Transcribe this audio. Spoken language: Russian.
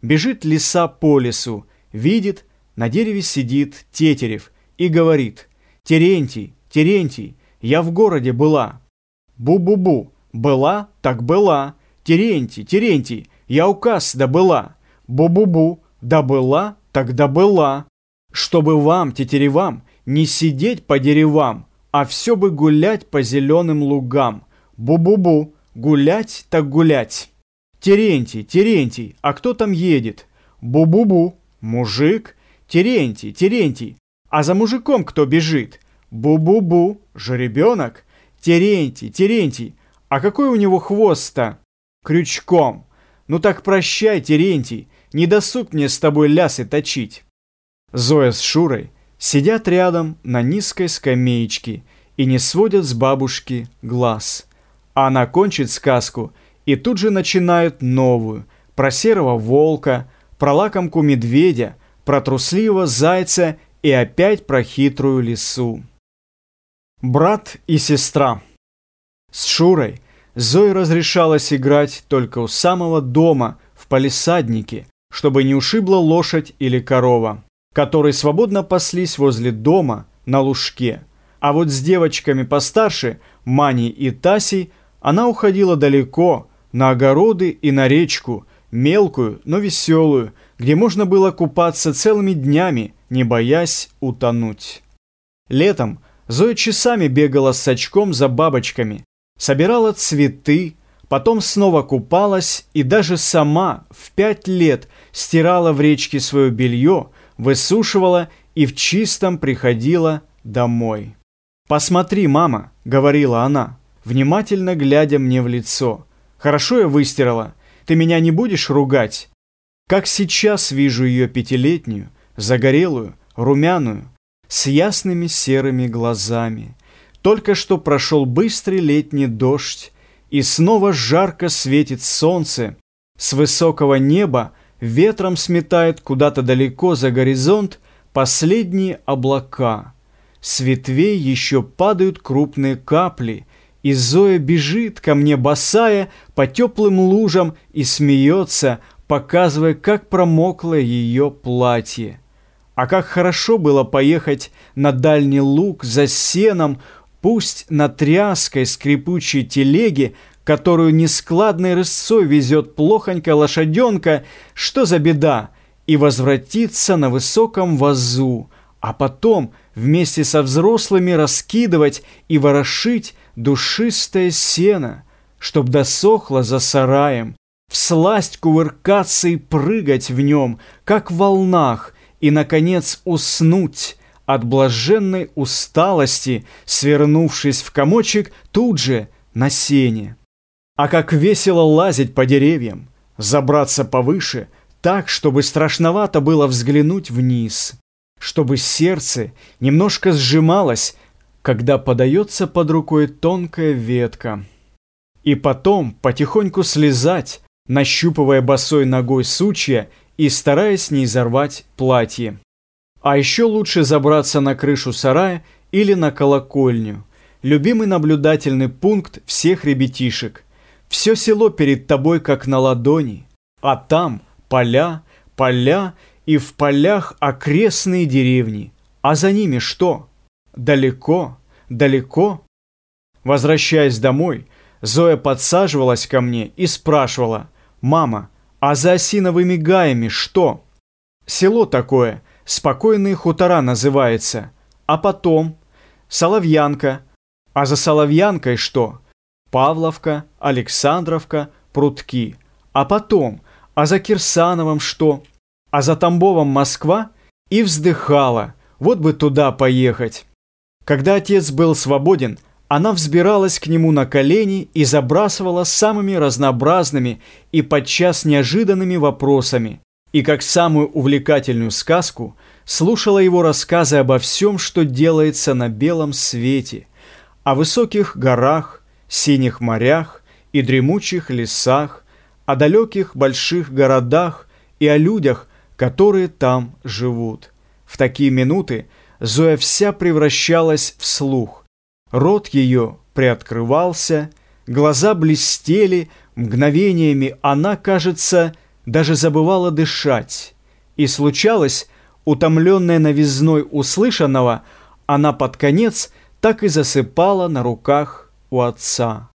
Бежит лиса по лесу, видит, на дереве сидит Тетерев и говорит, «Терентий, Терентий, я в городе была». «Бу-бу-бу, была, так была. Терентий, Терентий, я указ добыла». «Бу-бу-бу, да была, так да была». Чтобы вам, тетеревам, не сидеть по деревам, а все бы гулять по зеленым лугам. Бу-бу-бу, гулять так гулять. Терентий, Терентий, а кто там едет? Бу-бу-бу, мужик. Терентий, Терентий, а за мужиком кто бежит? Бу-бу-бу, жеребенок. Терентий, Терентий, а какой у него хвост-то? Крючком. Ну так прощай, Терентий, не досуг мне с тобой лясы точить. Зоя с Шурой сидят рядом на низкой скамеечке и не сводят с бабушки глаз. А она кончит сказку и тут же начинают новую, про серого волка, про лакомку медведя, про трусливого зайца и опять про хитрую лису. Брат и сестра. С Шурой Зое разрешалось играть только у самого дома, в палисаднике, чтобы не ушибла лошадь или корова которые свободно паслись возле дома на лужке. А вот с девочками постарше, Маней и Тасей, она уходила далеко, на огороды и на речку, мелкую, но веселую, где можно было купаться целыми днями, не боясь утонуть. Летом Зоя часами бегала с очком за бабочками, собирала цветы, потом снова купалась и даже сама в пять лет стирала в речке свое белье, высушивала и в чистом приходила домой. «Посмотри, мама», — говорила она, внимательно глядя мне в лицо. «Хорошо я выстирала. Ты меня не будешь ругать?» Как сейчас вижу ее пятилетнюю, загорелую, румяную, с ясными серыми глазами. Только что прошел быстрый летний дождь, и снова жарко светит солнце. С высокого неба ветром сметает куда-то далеко за горизонт последние облака. С ветвей еще падают крупные капли, и Зоя бежит ко мне босая по теплым лужам и смеется, показывая, как промокло ее платье. А как хорошо было поехать на дальний луг за сеном, пусть на тряской скрипучей телеге, которую нескладной рысцой везет плохонько лошаденка, что за беда, и возвратиться на высоком вазу, а потом вместе со взрослыми раскидывать и ворошить душистое сено, чтоб досохло за сараем, всласть кувыркаться и прыгать в нем, как в волнах, и, наконец, уснуть от блаженной усталости, свернувшись в комочек тут же на сене. А как весело лазить по деревьям, забраться повыше, так, чтобы страшновато было взглянуть вниз, чтобы сердце немножко сжималось, когда подается под рукой тонкая ветка. И потом потихоньку слезать, нащупывая босой ногой сучья и стараясь не изорвать платье. А еще лучше забраться на крышу сарая или на колокольню, любимый наблюдательный пункт всех ребятишек – все село перед тобой, как на ладони, а там поля, поля и в полях окрестные деревни. А за ними что? Далеко, далеко. Возвращаясь домой, Зоя подсаживалась ко мне и спрашивала, «Мама, а за осиновыми гаями что?» Село такое, спокойные хутора называется. А потом? Соловьянка. А за Соловьянкой что? Павловка, Александровка, Прутки. А потом, а за Кирсановым что? А за Тамбовом Москва? И вздыхала, вот бы туда поехать. Когда отец был свободен, она взбиралась к нему на колени и забрасывала самыми разнообразными и подчас неожиданными вопросами. И как самую увлекательную сказку слушала его рассказы обо всем, что делается на белом свете, о высоких горах, синих морях и дремучих лесах, о далеких больших городах и о людях, которые там живут. В такие минуты Зоя вся превращалась в слух. Рот ее приоткрывался, глаза блестели, мгновениями она, кажется, даже забывала дышать. И случалось, утомленная новизной услышанного, она под конец так и засыпала на руках у отца.